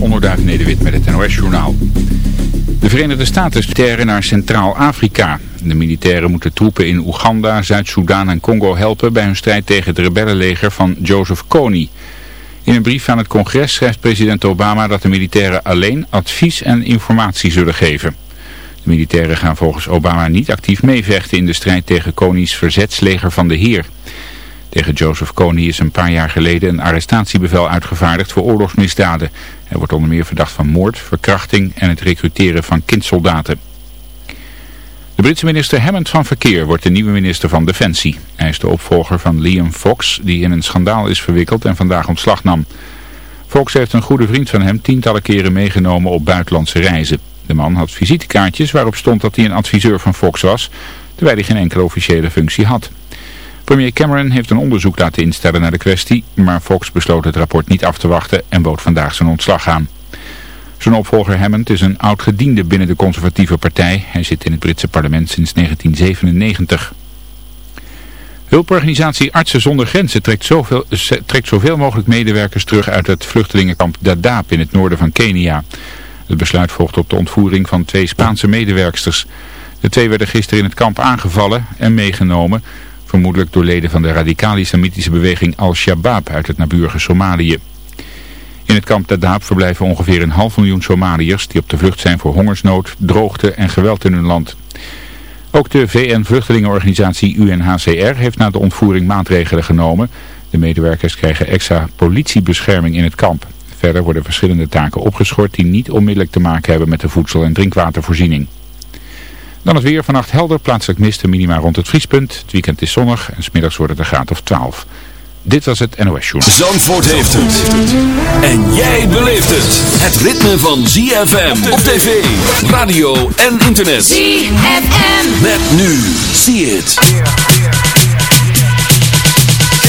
Onderduif Nederwit met het NOS-journaal. De Verenigde Staten militairen naar Centraal-Afrika. De militairen moeten troepen in Oeganda, Zuid-Soedan en Congo helpen bij hun strijd tegen het rebellenleger van Joseph Kony. In een brief aan het congres schrijft president Obama dat de militairen alleen advies en informatie zullen geven. De militairen gaan volgens Obama niet actief meevechten in de strijd tegen Kony's verzetsleger van de Heer. Tegen Joseph Kony is een paar jaar geleden een arrestatiebevel uitgevaardigd voor oorlogsmisdaden. Hij wordt onder meer verdacht van moord, verkrachting en het recruteren van kindsoldaten. De Britse minister Hammond van Verkeer wordt de nieuwe minister van Defensie. Hij is de opvolger van Liam Fox, die in een schandaal is verwikkeld en vandaag ontslag nam. Fox heeft een goede vriend van hem tientallen keren meegenomen op buitenlandse reizen. De man had visitekaartjes waarop stond dat hij een adviseur van Fox was, terwijl hij geen enkele officiële functie had. Premier Cameron heeft een onderzoek laten instellen naar de kwestie, maar Fox besloot het rapport niet af te wachten en bood vandaag zijn ontslag aan. Zijn opvolger Hammond is een oud-gediende binnen de conservatieve partij. Hij zit in het Britse parlement sinds 1997. Hulporganisatie Artsen zonder Grenzen trekt zoveel, trekt zoveel mogelijk medewerkers terug uit het vluchtelingenkamp Dadaab in het noorden van Kenia. Het besluit volgt op de ontvoering van twee Spaanse medewerksters. De twee werden gisteren in het kamp aangevallen en meegenomen vermoedelijk door leden van de radicaal-islamitische beweging Al-Shabaab uit het naburige Somalië. In het kamp Dadaab verblijven ongeveer een half miljoen Somaliërs die op de vlucht zijn voor hongersnood, droogte en geweld in hun land. Ook de VN-vluchtelingenorganisatie UNHCR heeft na de ontvoering maatregelen genomen. De medewerkers krijgen extra politiebescherming in het kamp. Verder worden verschillende taken opgeschort die niet onmiddellijk te maken hebben met de voedsel- en drinkwatervoorziening. Dan het weer vannacht helder, plaatselijk mist en minima rond het vriespunt. Het weekend is zonnig en smiddags wordt het een graad of 12. Dit was het NOS Journal. Zandvoort heeft het. En jij beleeft het. Het ritme van ZFM op tv, radio en internet. ZFM. Met nu. See it.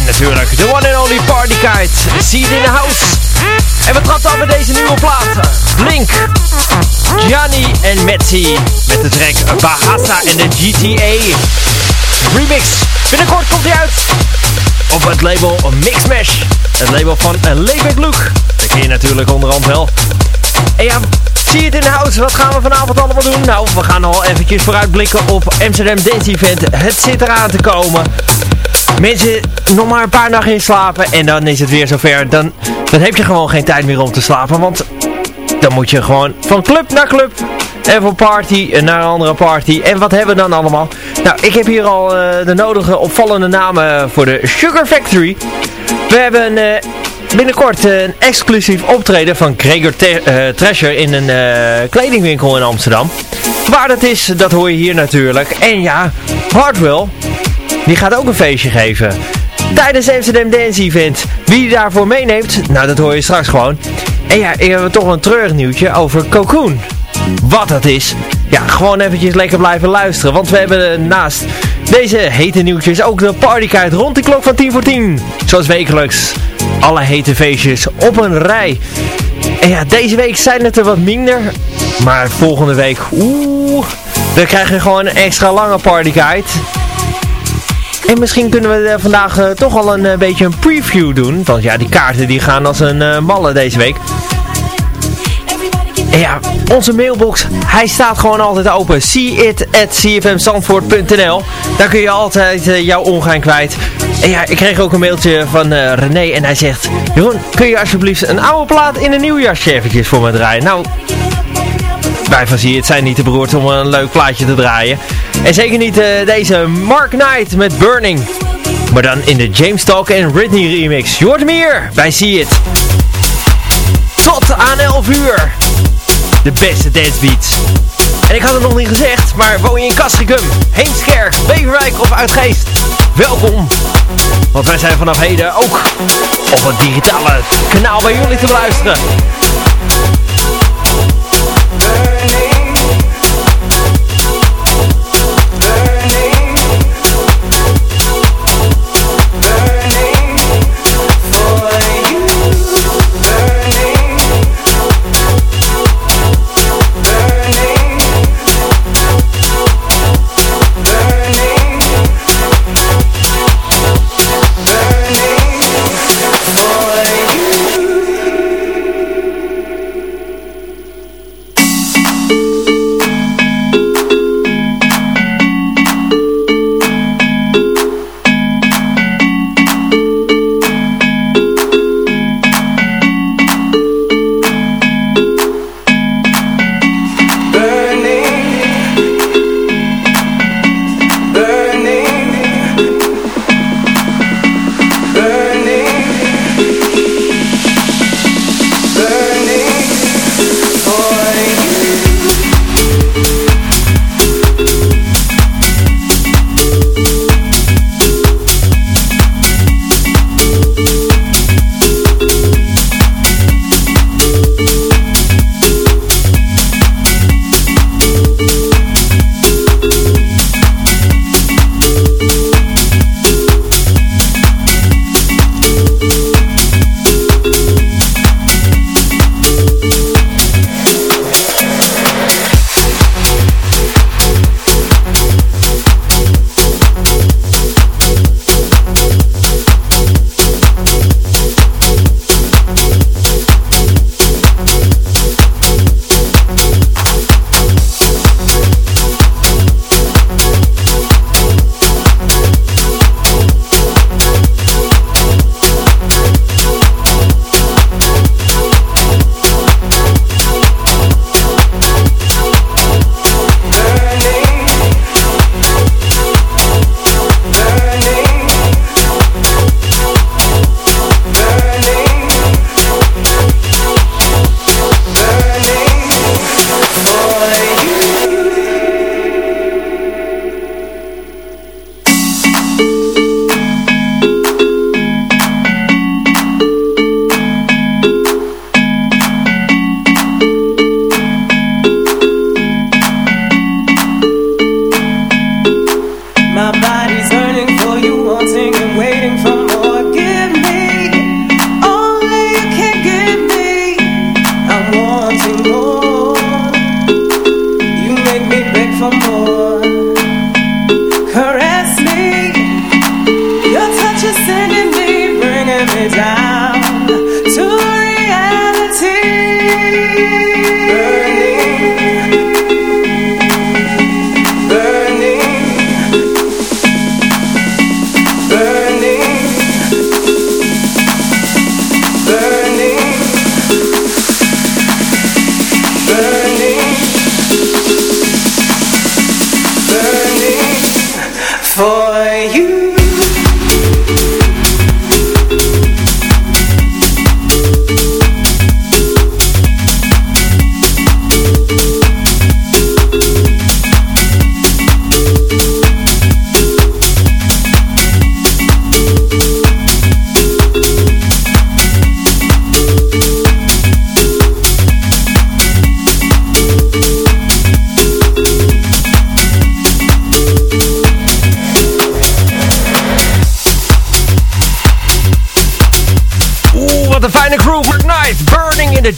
En natuurlijk de one and only party kite, see it in the house. En we trappen af met deze nieuwe plaat, Blink, Gianni en Metzi met de track Bahasa en de GTA remix. Binnenkort komt hij uit op het label Mixmash. Het label van Layback Luke. Dat ken je natuurlijk onderhand wel. En ja, zie het in de house. Wat gaan we vanavond allemaal doen? Nou, we gaan al eventjes vooruitblikken op Amsterdam Dance Event. Het zit eraan te komen. Mensen, nog maar een paar nachten in slapen en dan is het weer zover. Dan, dan heb je gewoon geen tijd meer om te slapen, want dan moet je gewoon van club naar club en van party naar een andere party. En wat hebben we dan allemaal? Nou, ik heb hier al uh, de nodige opvallende namen voor de Sugar Factory. We hebben uh, binnenkort een exclusief optreden van Gregor Treasure in een kledingwinkel in Amsterdam. Waar dat is, dat hoor je hier natuurlijk. En ja, Hardwell, die gaat ook een feestje geven. Tijdens Amsterdam Dance Event. Wie die daarvoor meeneemt, nou dat hoor je straks gewoon. En ja, ik heb toch een treurig nieuwtje over Cocoon. Wat dat is, ja, gewoon eventjes lekker blijven luisteren. Want we hebben naast deze hete nieuwtjes ook de partykaart rond de klok van 10 voor 10. Zoals wekelijks. Alle hete feestjes op een rij. En ja, deze week zijn het er wat minder. Maar volgende week, oeh, dan krijg je gewoon een extra lange partyguide. En misschien kunnen we vandaag uh, toch al een uh, beetje een preview doen. Want ja, die kaarten die gaan als een malle deze week. En ja, onze mailbox, hij staat gewoon altijd open. See it at cfmzandvoort.nl Daar kun je altijd jouw ongein kwijt. En ja, ik kreeg ook een mailtje van René en hij zegt... Jeroen, kun je alsjeblieft een oude plaat in een nieuw jasje eventjes voor me draaien? Nou, wij van Zie het zijn niet te beroerd om een leuk plaatje te draaien. En zeker niet uh, deze Mark Knight met Burning. Maar dan in de James Talk en Britney remix. Je hoort hier bij See It. Tot aan 11 uur. De beste dance beats. En ik had het nog niet gezegd, maar woon je in Castricum, Heemskerk, Beverwijk of Uitgeest? Welkom. Want wij zijn vanaf heden ook op het digitale kanaal bij jullie te beluisteren.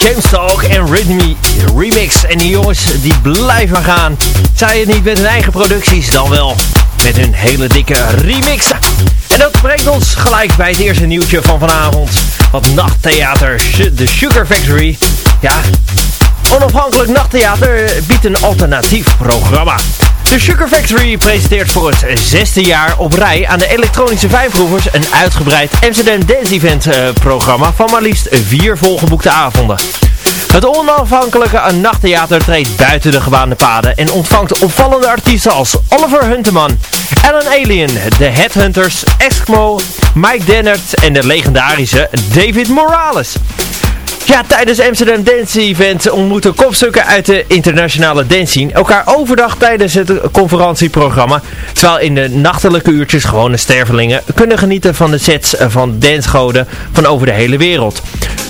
James Talk en Rhythmy Remix. En die jongens die blijven gaan. Zij het niet met hun eigen producties, dan wel met hun hele dikke remixen. En dat brengt ons gelijk bij het eerste nieuwtje van vanavond. Want Nachttheater, The Sugar Factory. Ja, onafhankelijk nachttheater biedt een alternatief programma. De Sugar Factory presenteert voor het zesde jaar op rij aan de elektronische vijfroevers een uitgebreid Amsterdam Dance Event uh, programma van maar liefst vier volgeboekte avonden. Het onafhankelijke nachttheater treedt buiten de gebaande paden en ontvangt opvallende artiesten als Oliver Hunteman, Alan Alien, The Headhunters, Eskimo, Mike Dennert en de legendarische David Morales. Ja, tijdens Amsterdam Dance Event ontmoeten kopstukken uit de internationale dance scene elkaar overdag tijdens het conferentieprogramma. Terwijl in de nachtelijke uurtjes gewone stervelingen kunnen genieten van de sets van dancegoden van over de hele wereld.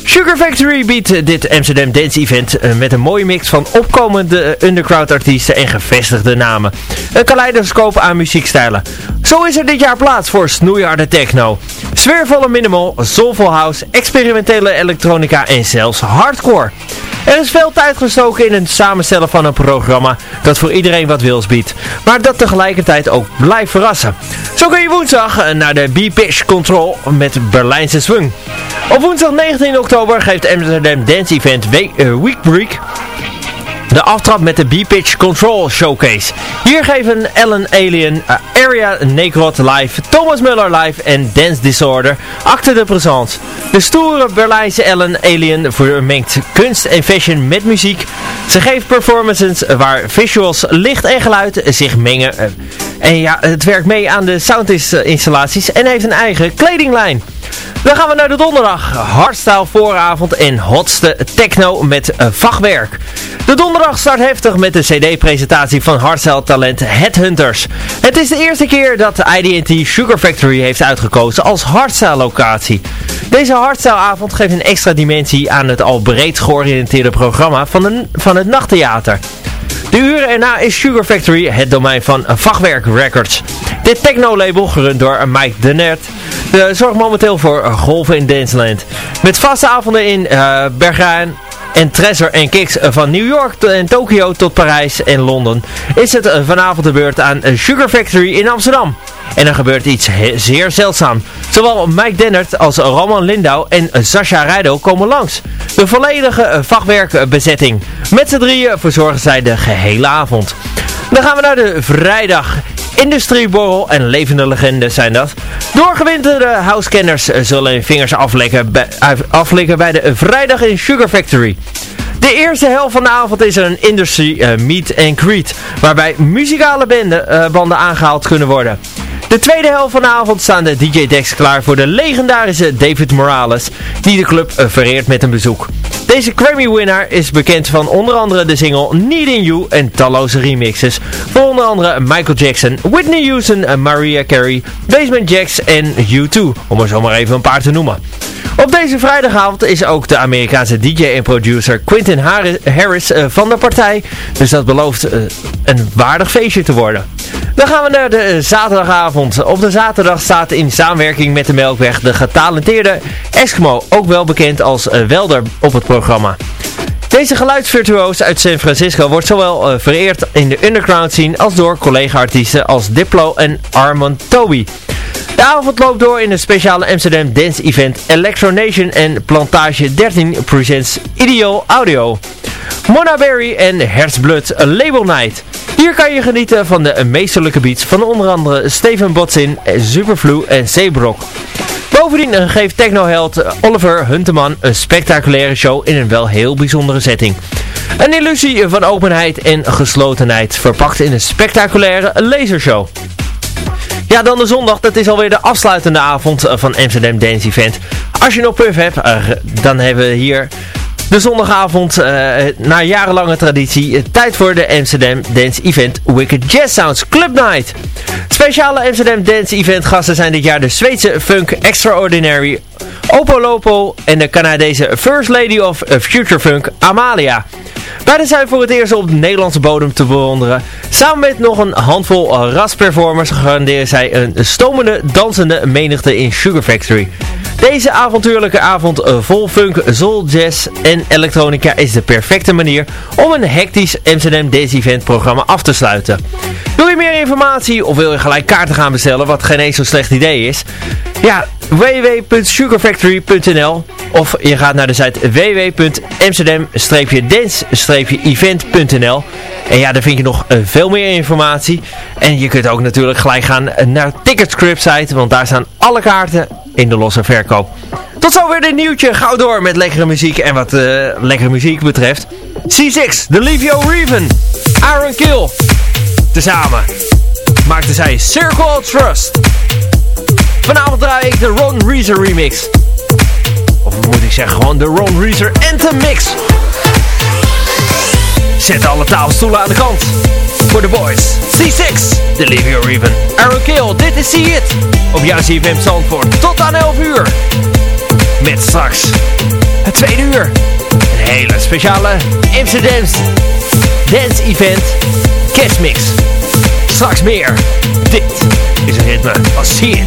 Sugar Factory biedt dit Amsterdam Dance Event eh, met een mooie mix van opkomende underground artiesten en gevestigde namen. Een kaleidoscoop aan muziekstijlen. Zo is er dit jaar plaats voor snoeiharde techno, sfeervolle minimal, soulful house, experimentele elektronica en zelfs hardcore. Er is veel tijd gestoken in het samenstellen van een programma dat voor iedereen wat wils biedt, maar dat tegelijkertijd ook blijft verrassen. Zo kun je woensdag naar de B-Pitch Control met Berlijnse Swing. Op woensdag 19 oktober geeft Amsterdam Dance Event Week, Week Break de aftrap met de B-Pitch Control Showcase. Hier geven Ellen Alien, uh, Area Necrot live, Thomas Muller live en Dance Disorder acte de présence. De stoere Berlijnse Ellen Alien vermengt kunst en fashion met muziek. Ze geeft performances waar visuals, licht en geluid zich mengen. En ja, het werkt mee aan de soundinstallaties en heeft een eigen kledinglijn. Dan gaan we naar de donderdag. Hardstyle vooravond en hotste techno met uh, vachtwerk. De donderdag start heftig met de cd-presentatie van hardstyle talent Headhunters. Het is de eerste keer dat de IDT Sugar Factory heeft uitgekozen als hardstyle locatie. Deze hardstyle avond geeft een extra dimensie aan het al breed georiënteerde programma van, de, van het nachttheater. De uren erna is Sugar Factory het domein van Vachtwerk Records. Dit techno-label, gerund door Mike Denert, zorgt momenteel voor golven in Danceland. Met vaste avonden in uh, en Treasure en Kicks van New York en Tokio tot Parijs en Londen is het vanavond de beurt aan Sugar Factory in Amsterdam. En er gebeurt iets zeer zeldzaam. Zowel Mike Dennert als Roman Lindau en Sasha Rijdo komen langs. De volledige vakwerkbezetting. Met z'n drieën verzorgen zij de gehele avond. Dan gaan we naar de vrijdag. Industrieborrel en levende legendes zijn dat. Doorgewinterde housekenners zullen hun vingers aflekken bij, aflikken bij de vrijdag in Sugar Factory. De eerste helft van de avond is er een industry uh, meet and greet, waarbij muzikale banden, banden aangehaald kunnen worden. De tweede helft van de avond staan de DJ-decks klaar voor de legendarische David Morales, die de club vereert met een bezoek. Deze Grammy-winnaar is bekend van onder andere de single Needing You en talloze remixes voor onder andere Michael Jackson, Whitney Houston, Mariah Carey, Basement Jacks en U2, om er zomaar even een paar te noemen. Op deze vrijdagavond is ook de Amerikaanse DJ en producer Quentin Harris uh, van de partij. Dus dat belooft uh, een waardig feestje te worden. Dan gaan we naar de uh, zaterdagavond. Op de zaterdag staat in samenwerking met de Melkweg de getalenteerde Eskimo, ook wel bekend als Welder, op het programma. Deze geluidsvirtuoos uit San Francisco wordt zowel vereerd in de underground scene als door collega-artiesten als Diplo en Armand Toby. De avond loopt door in het speciale Amsterdam Dance Event Electro Nation en Plantage 13 presents Ideal Audio. Mona Berry en Herzblood Label Night. Hier kan je genieten van de meesterlijke beats van onder andere Steven Botsin, Superflu en Zeebrok. Bovendien geeft technoheld Oliver Hunteman een spectaculaire show in een wel heel bijzondere setting. Een illusie van openheid en geslotenheid, verpakt in een spectaculaire lasershow. Ja, dan de zondag, dat is alweer de afsluitende avond van Amsterdam Dance Event. Als je nog puff hebt, eh, dan hebben we hier de zondagavond, uh, na jarenlange traditie, uh, tijd voor de Amsterdam Dance Event Wicked Jazz Sounds Club Night. Speciale Amsterdam Dance Event gasten zijn dit jaar de Zweedse funk Extraordinary Opo Lopo en de Canadese First Lady of Future Funk Amalia. Beiden zijn voor het eerst op de Nederlandse bodem te bewonderen. Samen met nog een handvol rasperformers garanderen zij een stomende, dansende menigte in Sugar Factory. Deze avontuurlijke avond eh, vol funk, soul, jazz en elektronica is de perfecte manier om een hectisch Amsterdam Dance Event programma af te sluiten. Wil je meer informatie of wil je gelijk kaarten gaan bestellen, wat geen eens zo'n slecht idee is? Ja, www.sugarfactory.nl of je gaat naar de site www.amsterdam-dance-event.nl En ja, daar vind je nog eh, veel meer informatie. En je kunt ook natuurlijk gelijk gaan naar Ticketscript site, want daar staan alle kaarten in de losse verkoop. Tot zover dit nieuwtje. Gauw door met lekkere muziek. En wat uh, lekkere muziek betreft. C6, The Livio Reven, Aaron Kill. Tezamen maakten zij Circle of Trust. Vanavond draai ik de Ron Reeser remix. Of moet ik zeggen gewoon de Ron Reeser Anthem mix. Zet alle tafelstoelen aan de kant. Voor de boys. C6, The Livio Reven, Aaron Kill, dit is See It. Op jouw CFM Zandvoort. Tot aan 11 uur. Met straks het tweede uur. Een hele speciale Amsterdam's Dance Event Kerstmix. Straks meer. Dit is een ritme van See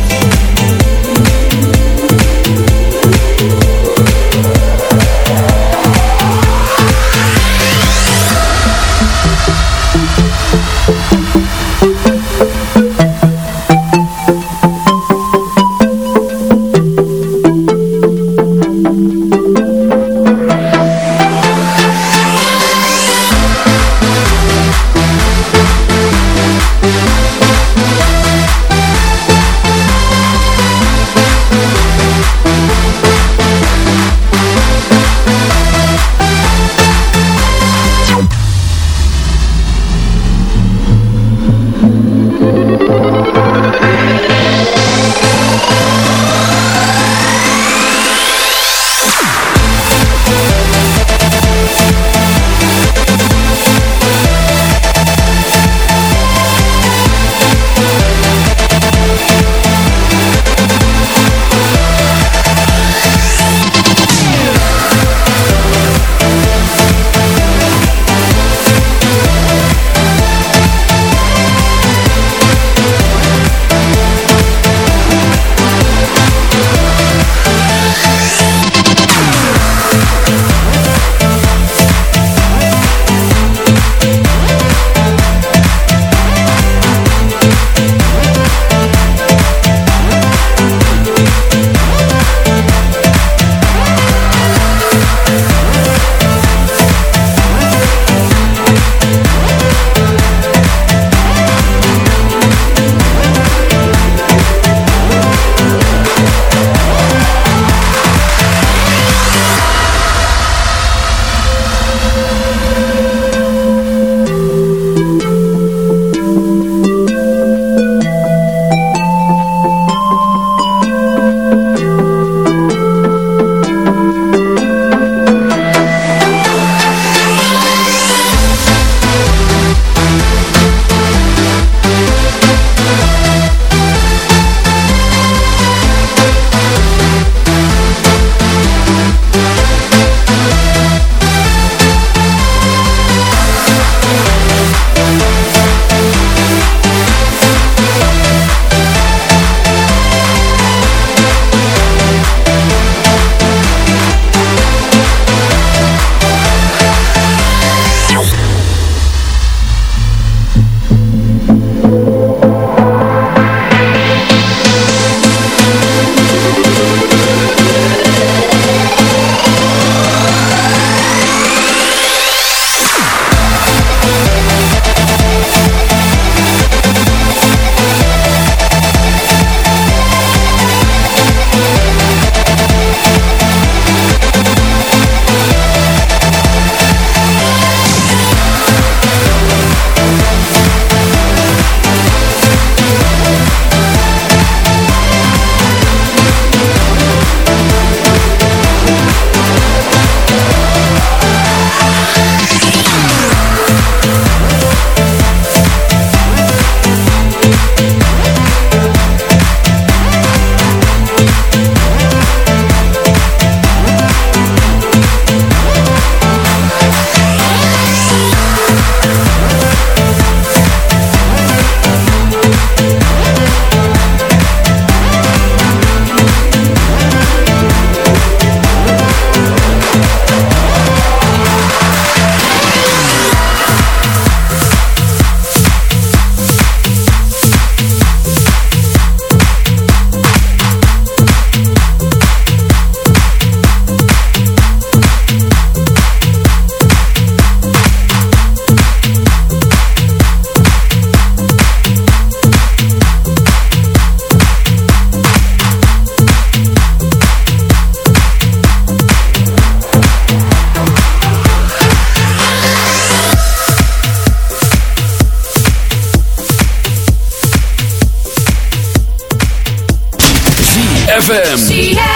ZFM.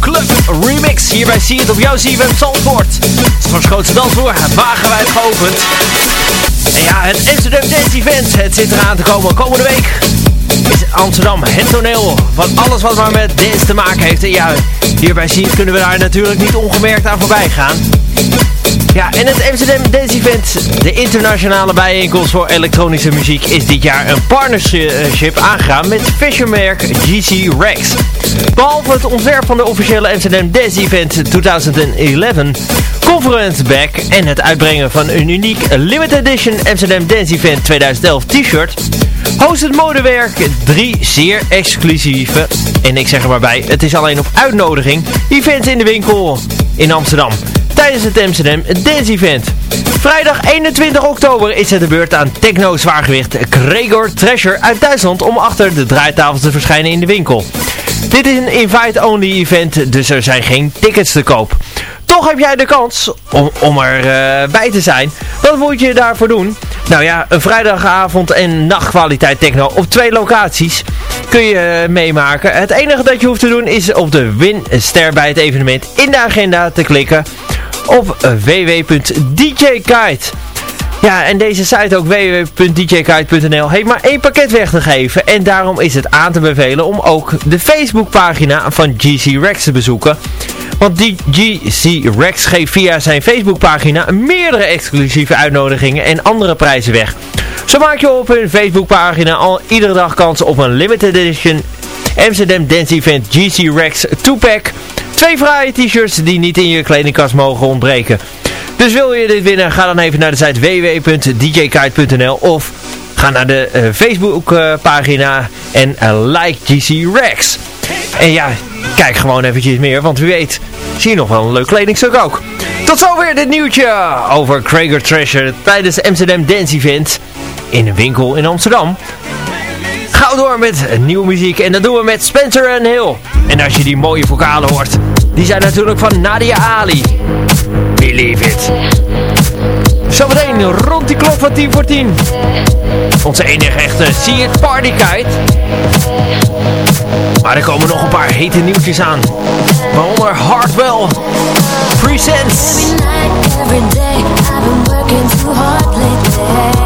Club Remix. Hierbij zie je het op jouw CFM Zandvoort. Straks grootste dansvloer, wagenwijd geopend. En ja, het Amsterdam Dance Event, het zit eraan te komen komende week. Is Amsterdam het toneel van alles wat maar met dance te maken heeft. En ja, hierbij zie je, kunnen we daar natuurlijk niet ongemerkt aan voorbij gaan. Ja, en het Amsterdam Dance Event, de internationale bijeenkomst voor elektronische muziek, is dit jaar een partnership aangegaan met Fishermerk GC Rex. Behalve het ontwerp van de officiële Amsterdam Dance Event 2011, Conference Back en het uitbrengen van een uniek limited edition Amsterdam Dance Event 2011 t-shirt, host het modewerk drie zeer exclusieve, en ik zeg er maar bij, het is alleen op uitnodiging, events in de winkel in Amsterdam tijdens het Amsterdam Dance Event. Vrijdag 21 oktober is het de beurt aan techno-zwaargewicht Gregor Treasure uit Duitsland om achter de draaitafel te verschijnen in de winkel. Dit is een invite-only event, dus er zijn geen tickets te koop. Toch heb jij de kans om, om erbij uh, bij te zijn. Wat moet je daarvoor doen? Nou ja, een vrijdagavond en nachtkwaliteit techno op twee locaties kun je meemaken. Het enige dat je hoeft te doen is op de winster bij het evenement in de agenda te klikken op www.djkite. Ja, en deze site ook www.djkite.nl heeft maar één pakket weg te geven. En daarom is het aan te bevelen om ook de Facebookpagina van GC Rex te bezoeken. Want GC Rex geeft via zijn Facebookpagina meerdere exclusieve uitnodigingen en andere prijzen weg. Zo maak je op hun Facebookpagina al iedere dag kans op een limited edition Amsterdam Dance Event GC Rex 2-pack. Twee fraaie t-shirts die niet in je kledingkast mogen ontbreken. Dus wil je dit winnen, ga dan even naar de site www.djkite.nl of ga naar de uh, Facebook uh, pagina en uh, like GC Rex. En ja, kijk gewoon eventjes meer, want wie weet zie je nog wel een leuk kledingstuk ook. Tot zover dit nieuwtje over Krager Treasure tijdens Amsterdam Dance Event in een winkel in Amsterdam. Gauw door met nieuwe muziek en dat doen we met Spencer en Hill. En als je die mooie vocalen hoort, die zijn natuurlijk van Nadia Ali. Believe it. Zometeen rond die klok van 10 voor 10. Onze enige echte See It Party Kite. Maar er komen nog een paar hete nieuwtjes aan. Waaronder Hardwell. Presents. Every night, every.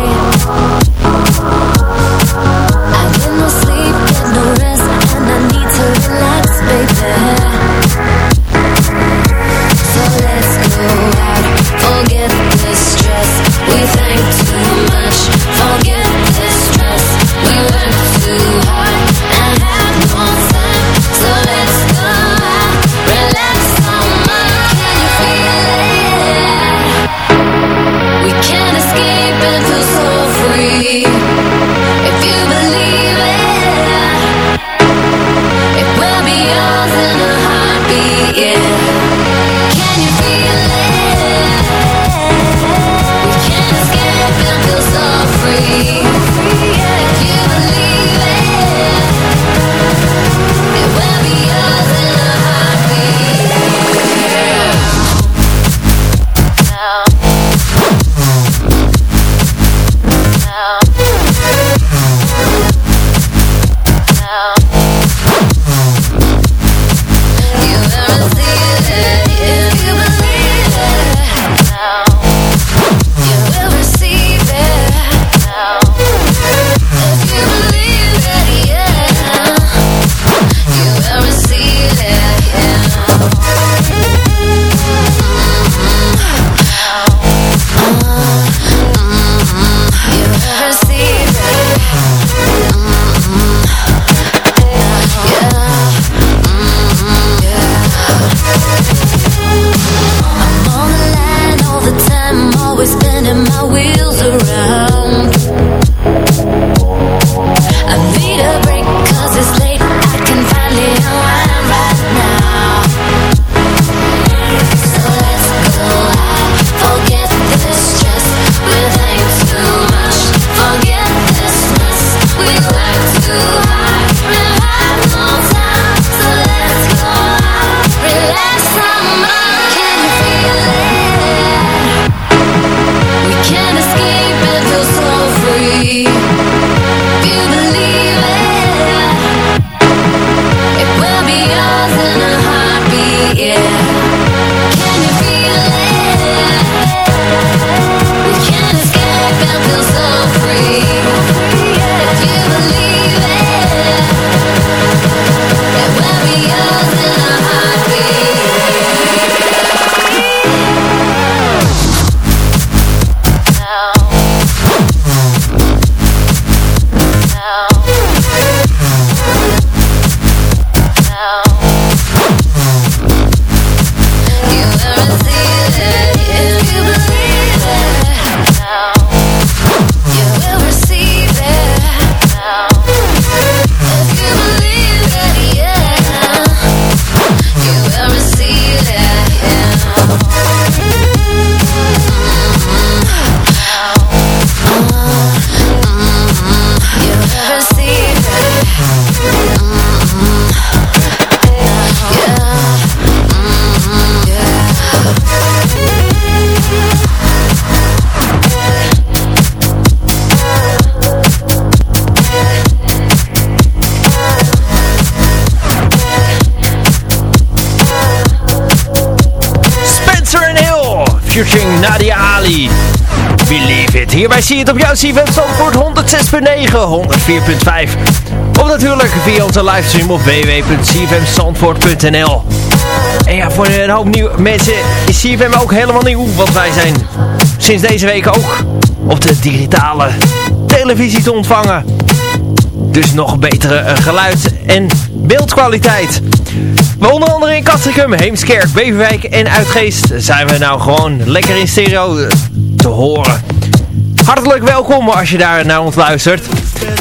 Hierbij zie je het op jouw CFM Zandvoort 106.9, 104.5. Of natuurlijk via onze livestream op www.cfmzandvoort.nl. En ja, voor een hoop nieuwe mensen is CFM ook helemaal nieuw. Want wij zijn sinds deze week ook op de digitale televisie te ontvangen. Dus nog betere geluid- en beeldkwaliteit. Maar onder andere in Kastrikum, Heemskerk, Beverwijk en Uitgeest zijn we nou gewoon lekker in stereo eh, te horen. Hartelijk welkom als je daar naar ons luistert.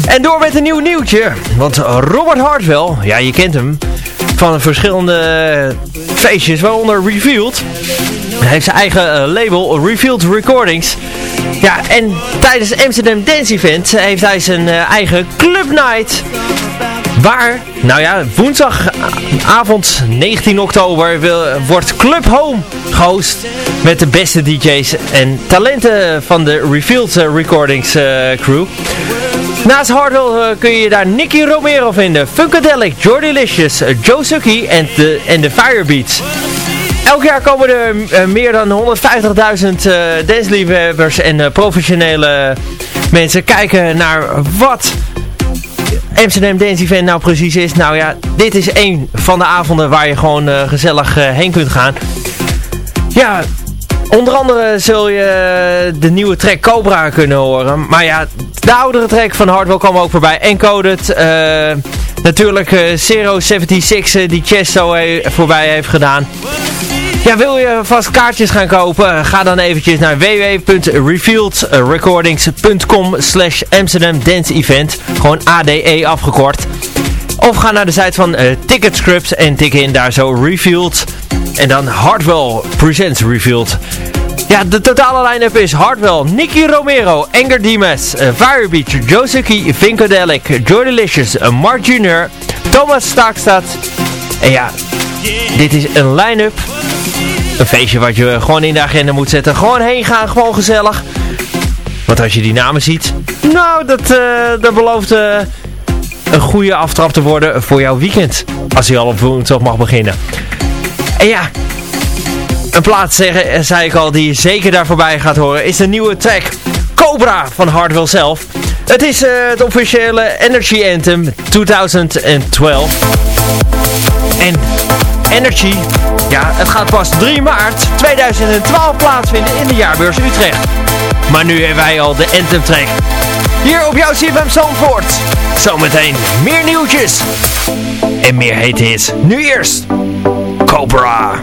En door met een nieuw nieuwtje. Want Robert Hartwell, ja je kent hem, van verschillende feestjes, waaronder Revealed. Hij heeft zijn eigen eh, label, Revealed Recordings. Ja, en tijdens Amsterdam Dance Event heeft hij zijn uh, eigen Club Night. Waar, nou ja, woensdagavond 19 oktober wordt Club Home gehost met de beste DJ's en talenten van de Revealed Recordings uh, crew. Naast Hardwell uh, kun je daar Nicky Romero vinden, Funkadelic, Jordy Licious, Joe Suki en de, en de Firebeats. Elk jaar komen er uh, meer dan 150.000 uh, dansliefhebbers en professionele mensen kijken naar wat Amsterdam Dance Event nou precies is. Nou ja, dit is een van de avonden waar je gewoon gezellig heen kunt gaan. Ja, onder andere zul je de nieuwe track Cobra kunnen horen. Maar ja, de oudere track van Hardwell kwam ook voorbij. Encoded, natuurlijk Zero 76 die Chesto voorbij heeft gedaan. Ja, wil je vast kaartjes gaan kopen? Ga dan eventjes naar www.revealedrecordings.com slash Amsterdam Dance Event. Gewoon ADE afgekort. Of ga naar de site van uh, Ticketscript en tik in daar zo Revealed. En dan Hardwell Presents Revealed. Ja, de totale line-up is Hardwell, Nicky Romero, Anger Dimas, uh, Firebeach, Josuki, Vincodelic, Jordy Licious, uh, Mark Jr., Thomas Starkstad. En ja, dit is een line-up. Een feestje wat je gewoon in de agenda moet zetten. Gewoon heen gaan, gewoon gezellig. Want als je die namen ziet, nou, dat, dat belooft een goede aftrap te worden voor jouw weekend. Als hij al op woensdag mag beginnen. En ja, een plaats zeggen, zei ik al, die je zeker daar voorbij gaat horen, is de nieuwe track Cobra van Hardwell zelf. Het is uh, het officiële Energy Anthem 2012. En Energy, ja, het gaat pas 3 maart 2012 plaatsvinden in de jaarbeurs Utrecht. Maar nu hebben wij al de Anthem track. Hier op jouw CFM Zandvoort. Zometeen meer nieuwtjes. En meer hete hits. Nu eerst Cobra.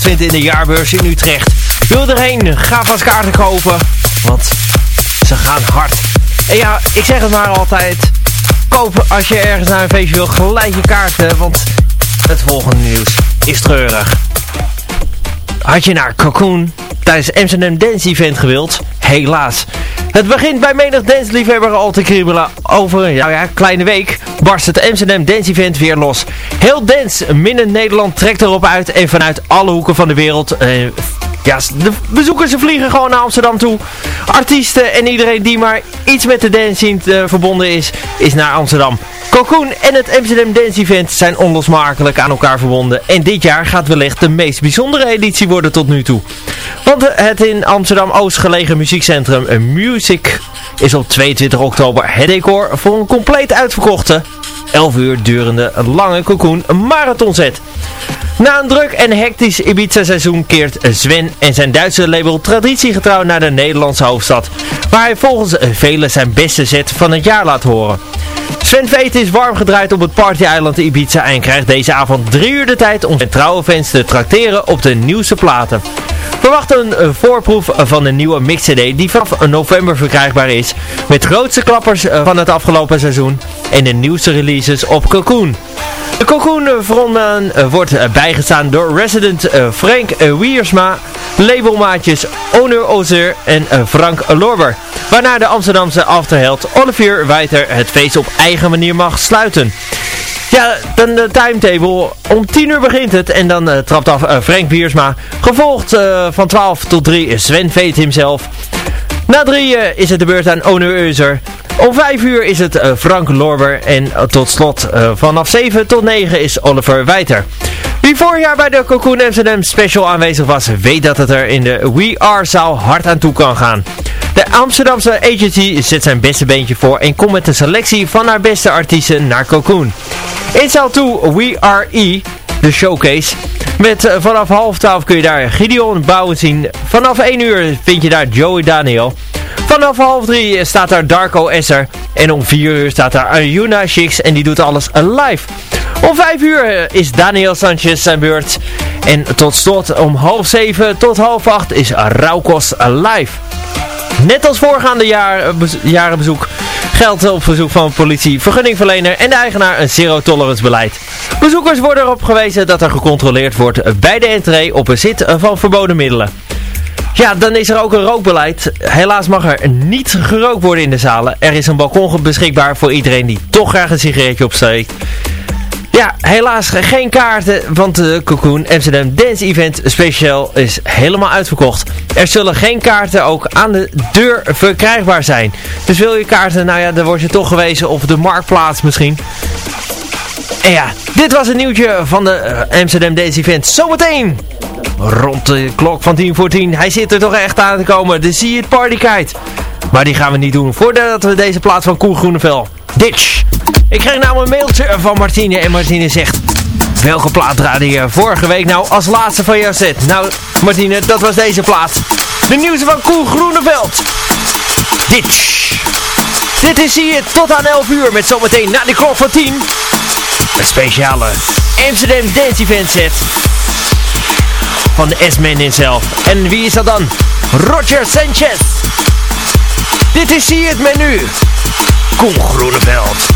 Plaatsvindt in de jaarbeurs in Utrecht. Wil erheen, ga vast kaarten kopen. Want ze gaan hard. En ja, ik zeg het maar altijd. Koop als je ergens naar een feestje wil gelijk je kaarten. Want het volgende nieuws is treurig. Had je naar Cocoon tijdens Amsterdam Dance Event gewild? Helaas. Het begint bij menig dansliefhebber al te kriebelen. Over een ja, kleine week barst het Amsterdam Dance Event weer los. Heel dance, minnen Nederland trekt erop uit en vanuit alle hoeken van de wereld... Eh, ja, de bezoekers vliegen gewoon naar Amsterdam toe. Artiesten en iedereen die maar iets met de dance uh, verbonden is, is naar Amsterdam. Cocoon en het Amsterdam Dance Event zijn onlosmakelijk aan elkaar verbonden. En dit jaar gaat wellicht de meest bijzondere editie worden tot nu toe. Want het in Amsterdam-Oost gelegen muziekcentrum Music is op 22 oktober het decor voor een compleet uitverkochte 11 uur durende lange cocoon marathonzet. Na een druk en hectisch Ibiza-seizoen keert Sven en zijn Duitse label traditiegetrouw naar de Nederlandse hoofdstad, waar hij volgens velen zijn beste set van het jaar laat horen. Sven Veet is warm gedraaid op het party-eiland Ibiza en krijgt deze avond drie uur de tijd om zijn trouwe fans te trakteren op de nieuwste platen. Verwacht een voorproef van de nieuwe mix-cd die vanaf november verkrijgbaar is. Met grootste klappers van het afgelopen seizoen en de nieuwste releases op Cocoon. De Cocoon Frontman wordt bijgestaan door resident Frank Wiersma, labelmaatjes Onur Ozer en Frank Lorber. Waarna de Amsterdamse afterheld Olivier Wijter het feest op eigen manier mag sluiten. Ja, dan de timetable. Om 10 uur begint het en dan uh, trapt af uh, Frank Biersma. Gevolgd uh, van 12 tot 3 Sven Veet himself. Na 3 is het de beurt aan Onur Euser. Om 5 uur is het Frank Lorber. En tot slot vanaf 7 tot 9 is Oliver Wijter. Wie vorig jaar bij de Cocoon Amsterdam Special aanwezig was, weet dat het er in de We Are zaal hard aan toe kan gaan. De Amsterdamse agency zet zijn beste beentje voor en komt met een selectie van haar beste artiesten naar Cocoon. In zaal 2 We Are E, de showcase. Met uh, vanaf half 12 kun je daar Gideon Bouwen zien. Vanaf 1 uur vind je daar Joey Daniel. Vanaf half 3 staat daar Darko Esser. En om 4 uur staat daar Ayuna Chicks en die doet alles live. Om 5 uur is Daniel Sanchez zijn beurt. En tot slot om half 7 tot half 8 is Raukos live. Net als voorgaande jaar, bez jarenbezoek geldt op verzoek van politie, vergunningverlener en de eigenaar een zero tolerance beleid. Bezoekers worden erop gewezen dat er gecontroleerd wordt bij de entree op bezit van verboden middelen. Ja, dan is er ook een rookbeleid. Helaas mag er niet gerookt worden in de zalen. Er is een balkon beschikbaar voor iedereen die toch graag een sigaretje opsteekt. Ja, helaas geen kaarten, want de Cocoon Amsterdam Dance Event speciaal is helemaal uitverkocht. Er zullen geen kaarten ook aan de deur verkrijgbaar zijn. Dus wil je kaarten, nou ja, dan word je toch gewezen op de marktplaats misschien. En ja, dit was een nieuwtje van de Amsterdam Dance Event. Zometeen! Rond de klok van 10 voor 10. Hij zit er toch echt aan te komen. De See It Party Kite. Maar die gaan we niet doen voordat we deze plaats van Koen Groenevel ditch. Ik kreeg nou een mailtje van Martine en Martine zegt... Welke plaat draaide je vorige week nou als laatste van jouw set? Nou, Martine, dat was deze plaat. De nieuws van Koen Groeneveld. Ditch. Dit is hier tot aan 11 uur met zometeen na de klok van 10. Een speciale Amsterdam Dance Event set. Van de S-Man zelf. En wie is dat dan? Roger Sanchez. Dit is hier het menu. Koen Groeneveld.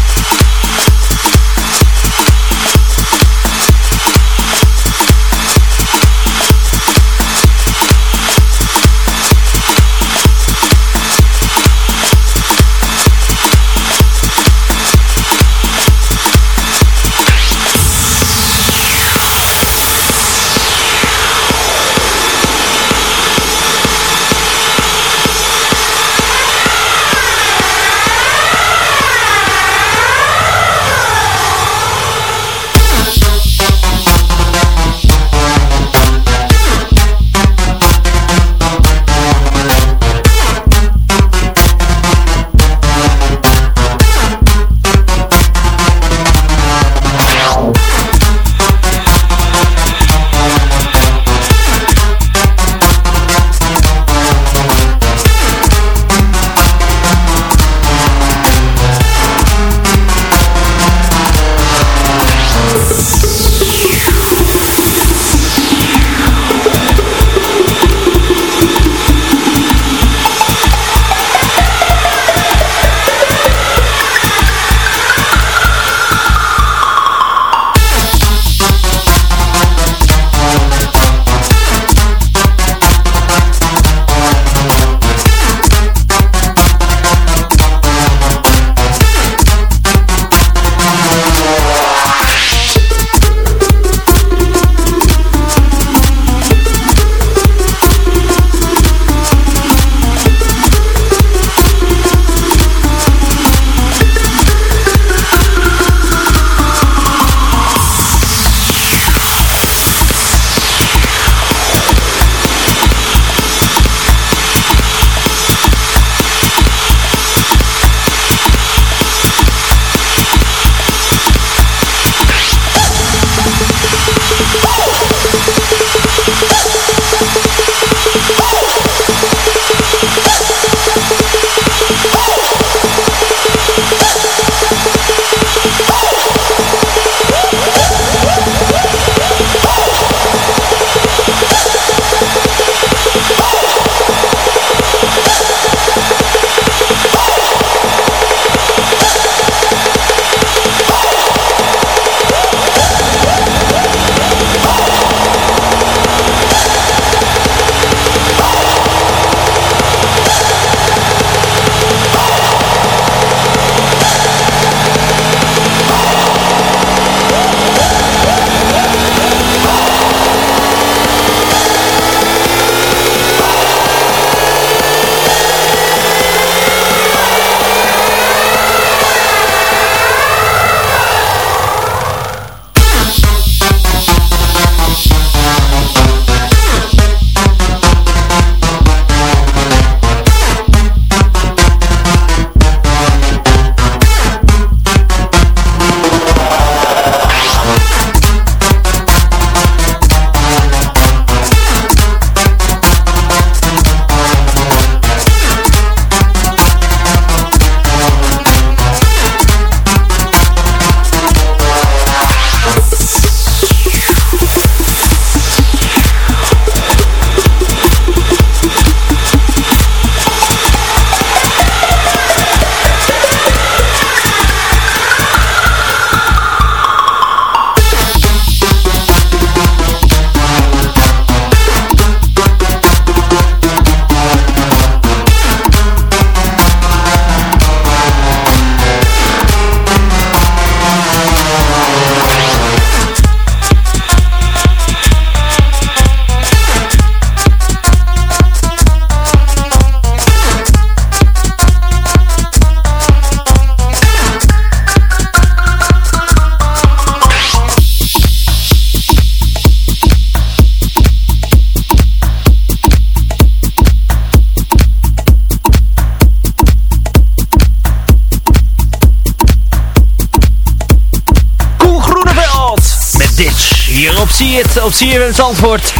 It, op CFM Zandvoort.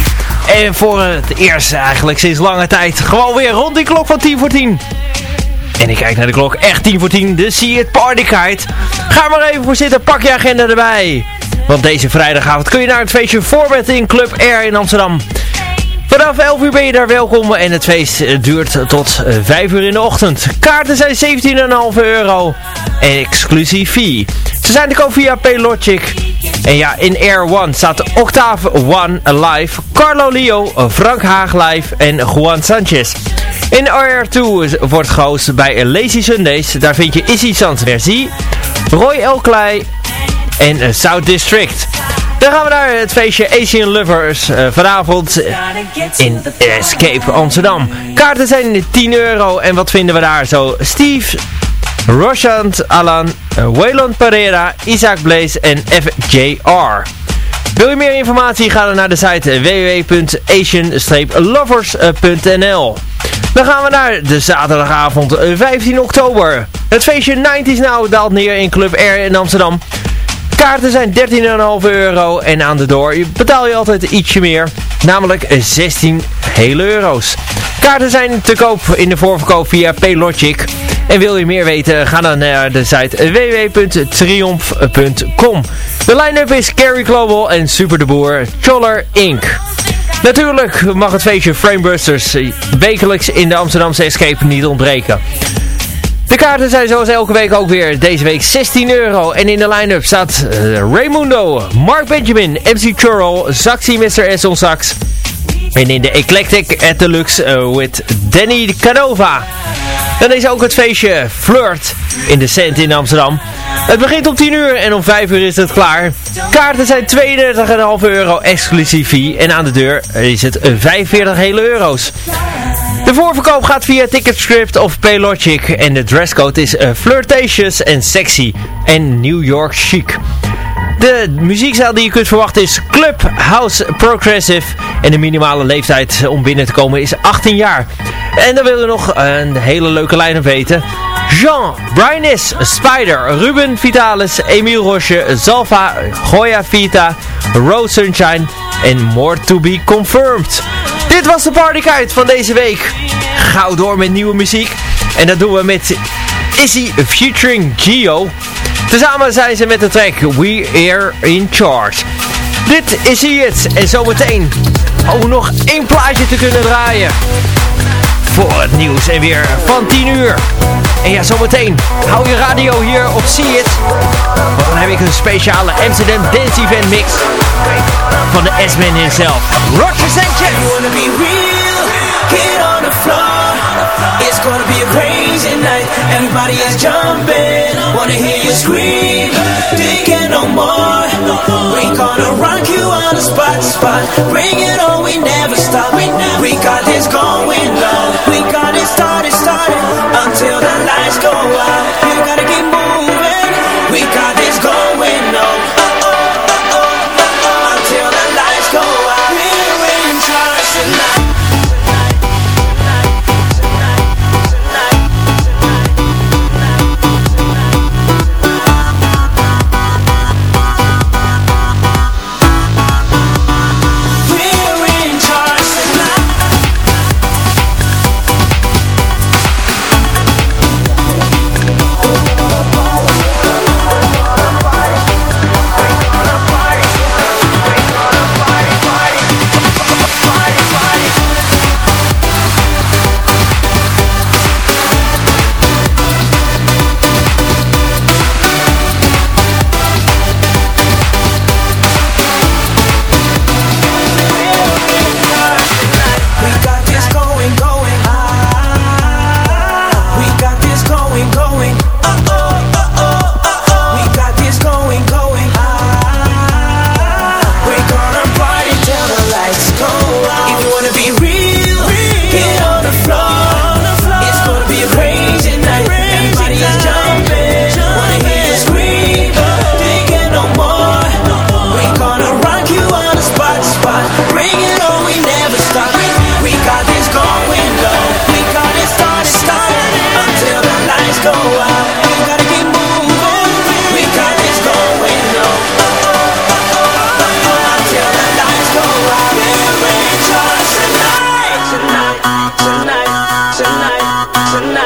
En voor het eerst eigenlijk sinds lange tijd gewoon weer rond die klok van 10 voor 10. En ik kijk naar de klok, echt 10 voor 10, de See It Party Kite. Ga maar even voor zitten, pak je agenda erbij. Want deze vrijdagavond kun je naar het feestje Voorbed in Club Air in Amsterdam. Vanaf 11 uur ben je daar welkom en het feest duurt tot 5 uur in de ochtend. Kaarten zijn 17,5 euro. Exclusief fee. Ze zijn te koop via Paylogic. En ja, in Air One staat Octave One live, Carlo Leo, Frank Haag live en Juan Sanchez. In Air 2 wordt gehost bij Lazy Sundays. Daar vind je Izzy Sanversie, Roy Elklei en South District. Dan gaan we naar het feestje Asian Lovers uh, vanavond in Escape Amsterdam. Kaarten zijn 10 euro en wat vinden we daar zo? Steve, Roshant Alan, uh, Waylon Pereira, Isaac Blaze en FJR. Wil je meer informatie? Ga dan naar de site www.asian-lovers.nl Dan gaan we naar de zaterdagavond 15 oktober. Het feestje 90s Now daalt neer in Club Air in Amsterdam. Kaarten zijn 13,5 euro en aan de door betaal je altijd ietsje meer, namelijk 16 hele euro's. Kaarten zijn te koop in de voorverkoop via Paylogic. En wil je meer weten, ga dan naar de site www.triumph.com. De line-up is Carrie Global en Super de Boer, Choller Inc. Natuurlijk mag het feestje Framebusters wekelijks in de Amsterdamse Escape niet ontbreken. De kaarten zijn zoals elke week ook weer deze week 16 euro. En in de line-up staat uh, Raymundo, Mark Benjamin, MC Churl, Saxi Mr. S on Sax. En in de Eclectic at Deluxe uh, with Danny Canova. Dan is ook het feestje Flirt in de Cent in Amsterdam. Het begint om 10 uur en om 5 uur is het klaar. Kaarten zijn 32,5 euro exclusief fee. En aan de deur is het 45 hele euro's. De voorverkoop gaat via Ticketscript of Paylogic en de dresscode is uh, flirtatious en sexy en New York chic. De muziekzaal die je kunt verwachten is Club House Progressive en de minimale leeftijd om binnen te komen is 18 jaar. En dan wil je nog een hele leuke lijn weten. Jean, Brianis, Spider, Ruben Vitalis, Emile Roche, Zalva, Goya Vita, Rose Sunshine en More to be confirmed. Dit was de partykite van deze week. Gauw door met nieuwe muziek. En dat doen we met Izzy featuring Gio. Tezamen zijn ze met de track We Are In Charge. Dit is het. En zometeen ook nog één plaatje te kunnen draaien. Voor het nieuws en weer van 10 uur. En ja, zometeen hou je radio hier op See It. Want dan heb ik een speciale Amsterdam Dance Event mix van de S-Man himself. Roger Sanchez. It's gonna be a crazy night. Everybody is jumping. Wanna hear you scream. Can't no more. We gonna rock you on the spot, spot. Bring it on, we never stop. We got this going on. We got it started, started. Until the lights go out. You gotta tonight.